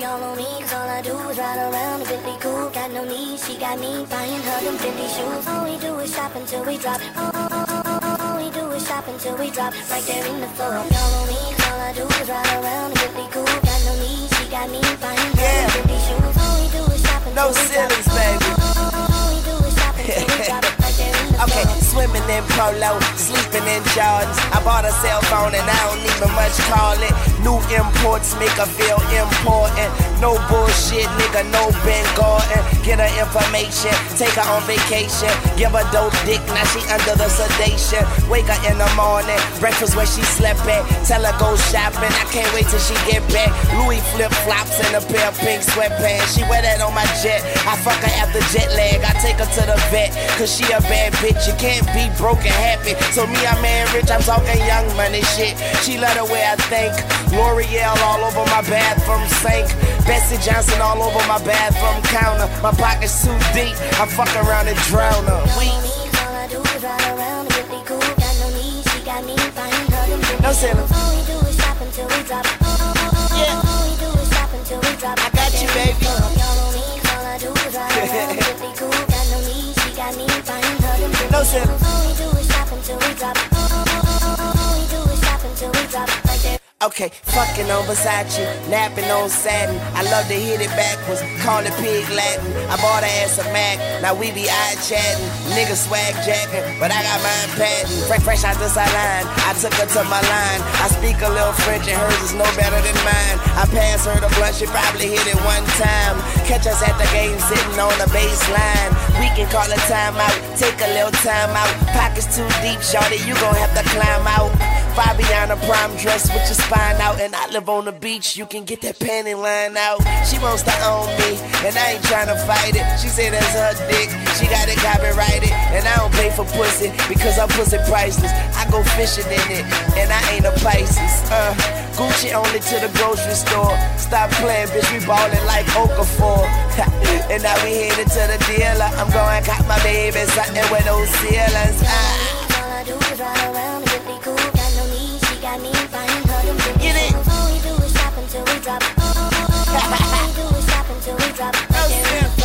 Y'all on me, cause all I do is ride around Bentley coupe. Got no need, she got me buying her them Fendi shoes. All we do is shop until we drop. Oh, oh, oh, all we do is shop until we drop. Right there in the floor. Y'all on me, cause all I do is ride around Bentley coupe. Got no need, she got me buying her Yeah. them Fendi shoes. All we do is shop until No we drop. ceilings, baby. Oh, oh, oh, oh, all we do is shop until we drop. Right there in the Okay, swimming in polo, sleeping in Jordans. I bought a cell phone and I don't even much call it. New imports make her feel important. No bullshit, nigga, no Ben Gordon. Get her information, take her on vacation. Give her dope dick, now she under the sedation. Wake her in the morning, breakfast where she slept at. Tell her go shopping, I can't wait till she get back. Louis flip flops and a pair of pink sweatpants. She wear that on my jet. I fuck her after jet lag. I take her to the vet, cause she a bad bitch. You can't be broke and happy. So me, I'm man rich, I'm talking young money shit. She love the way I think. L'Oreal all over my bathroom sink. Betsey Johnson all over my bathroom counter. My pockets too deep. I fuck around and drown her. We All I do is ride around a Bentley. Got no need, she got me buying her them Fendi No. All we do is shop until we drop. Yeah. All we do is shop until we drop. I got you, baby. Y'all on me, all I do is ride around a Bentley. Got no need, she got me buying her them Fendi No. All we do is shop until we drop. Okay, fucking on Versace, napping on satin. I love to hit it backwards, call it pig Latin. I bought her ass a Mac, now we be iChatting. Nigga swag jacking, but I got mine patent. Fresh, fresh out the salon, I took her to my line. I speak a little French and hers is no better than mine. I pass her the blunt, she probably hit it one time. Catch us at the game sitting on the baseline. We can call a timeout, take a little time out. Pockets too deep, shorty, you gon' have to climb out. Fabiana prime dress with your spine out, and I live on the beach. You can get that panty line out. She wants to own me, and I ain't tryna fight it. She said that's her dick, she got it copyrighted, and I don't pay for pussy because her pussy priceless. I go fishing in it, and I ain't a Pisces. Uh, Gucci only to the grocery store. Stop playing, bitch. We ballin' like Okafor. and now we headed to the dealer. I'm going cop my baby something with no ceilings. Ah. All I do is ride around Yeah.